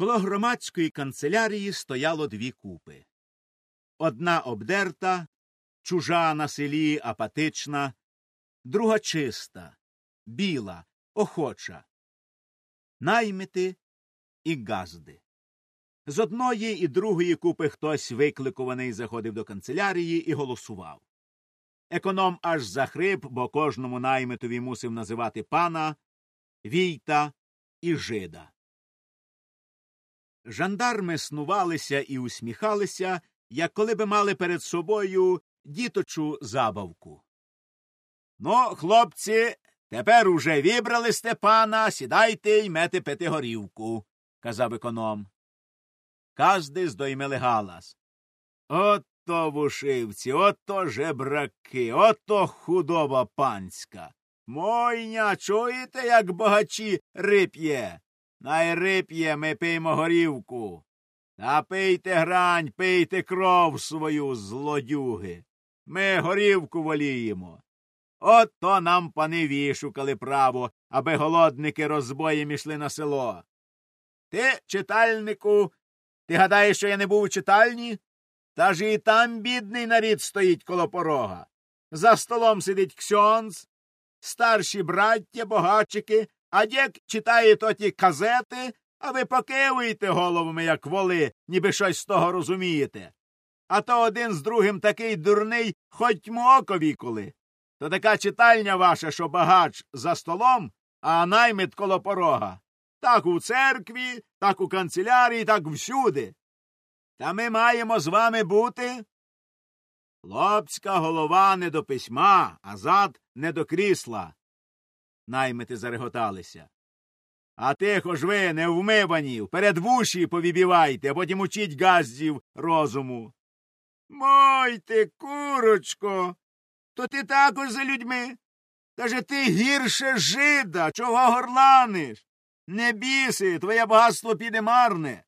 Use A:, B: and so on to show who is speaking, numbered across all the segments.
A: Коло громадської канцелярії стояло дві купи. Одна обдерта, чужа на селі, апатична, друга чиста, біла, охоча. Наймити і газди. З одної і другої купи хтось викликуваний заходив до канцелярії і голосував. Економ аж захрип, бо кожному наймитові мусив називати пана, війта і жида. Жандарми снувалися і усміхалися, як коли би мали перед собою діточу забавку. Ну, хлопці, тепер уже вібрали Степана, сідайте й мете пити горівку, казав економ. Казди здоймели галас. Ото вушивці, ото жебраки, ото худоба панська. Мойня, чуєте, як багачі рип'є? Най рип'є, ми пиймо горівку. Та пийте грань, пийте кров свою, злодюги. Ми горівку воліємо. Ото нам пани вішукали право, аби голодники розбоєм ішли на село. Ти, читальнику, ти гадаєш, що я не був у читальні? Та ж і там бідний нарід стоїть коло порога. За столом сидить ксьонц, старші браття, богачики, а дєк читає тоті казети, а ви покивуєте головами, як воли, ніби щось з того розумієте. А то один з другим такий дурний, хоть око віколи. То така читальня ваша, що багач за столом, а наймит коло порога. Так у церкві, так у канцелярії, так всюди. Та ми маємо з вами бути. Хлопська голова не до письма, а зад не до крісла. Наймити зареготалися. А тихо ж ви, невмивані, вперед вуші повібівайте, а потім учіть газдів розуму. Мой ти, курочко, то ти також за людьми. Та же ти гірше жида, чого горланиш? Не біси, твоє багатство піде марне.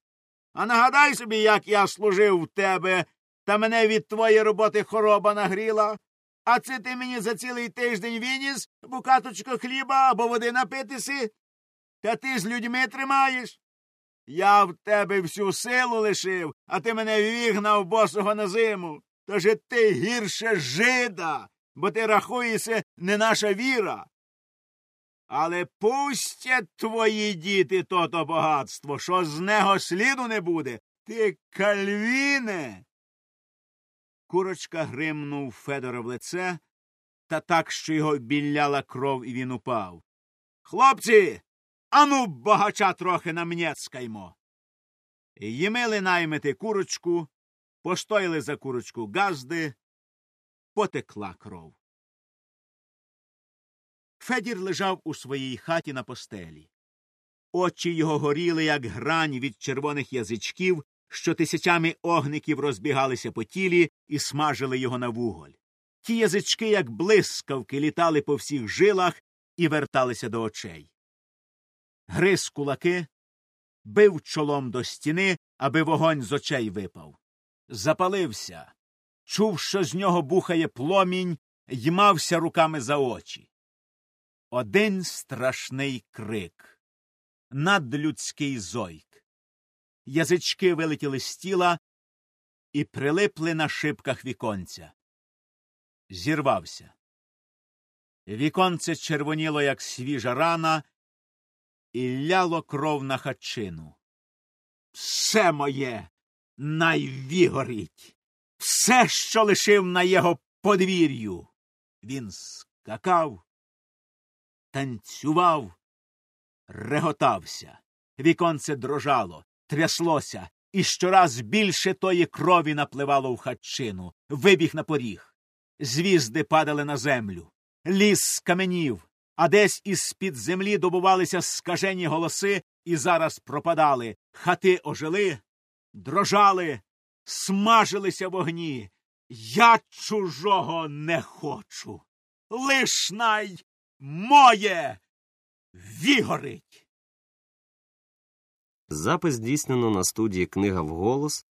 A: А нагадай собі, як я служив в тебе, та мене від твоєї роботи хороба нагріла. А це ти мені за цілий тиждень вініс букаточку хліба або води напитися? Та ти з людьми тримаєш? Я в тебе всю силу лишив, а ти мене вігнав босого на зиму. Тож ти гірше жида, бо ти рахуєшся не наша віра. Але пустять твої діти то-то багатство, що з него сліду не буде. Ти кальвіне. Курочка гримнув Федора в лице та так, що його білляла кров, і він упав. Хлопці, ану багача трохи намнєцкаймо. Їмили наймити курочку, постояли за курочку газди, потекла кров. Федір лежав у своїй хаті на постелі. Очі його горіли, як грань від червоних язичків, що тисячами огників розбігалися по тілі і смажили його на вуголь. Ті язички, як блискавки, літали по всіх жилах і верталися до очей. Гриз кулаки, бив чолом до стіни, аби вогонь з очей випав. Запалився, чув, що з нього бухає пломінь, й мався руками за очі. Один страшний крик. Надлюдський зойк. Язички вилетіли з тіла і прилипли на шибках віконця. Зірвався. Віконце червоніло, як свіжа рана, і ляло кров на хатчину. Все моє найвігорить, все, що лишив на його подвір'ю. Він скакав, танцював, реготався. Віконце дрожало, тряслося, і щораз більше тої крові напливало в хатчину, вибіг на поріг. Звізди падали на землю, ліс скаменів, а десь із під землі добувалися скажені голоси і зараз пропадали. Хати ожили, дрожали, смажилися в огні. Я чужого не хочу. Лиш най моє вігорить.
B: Запис здійснено на студії Книга вголос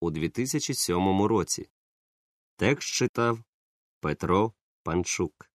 B: у 2007 році. Текст читав Петро Панчук.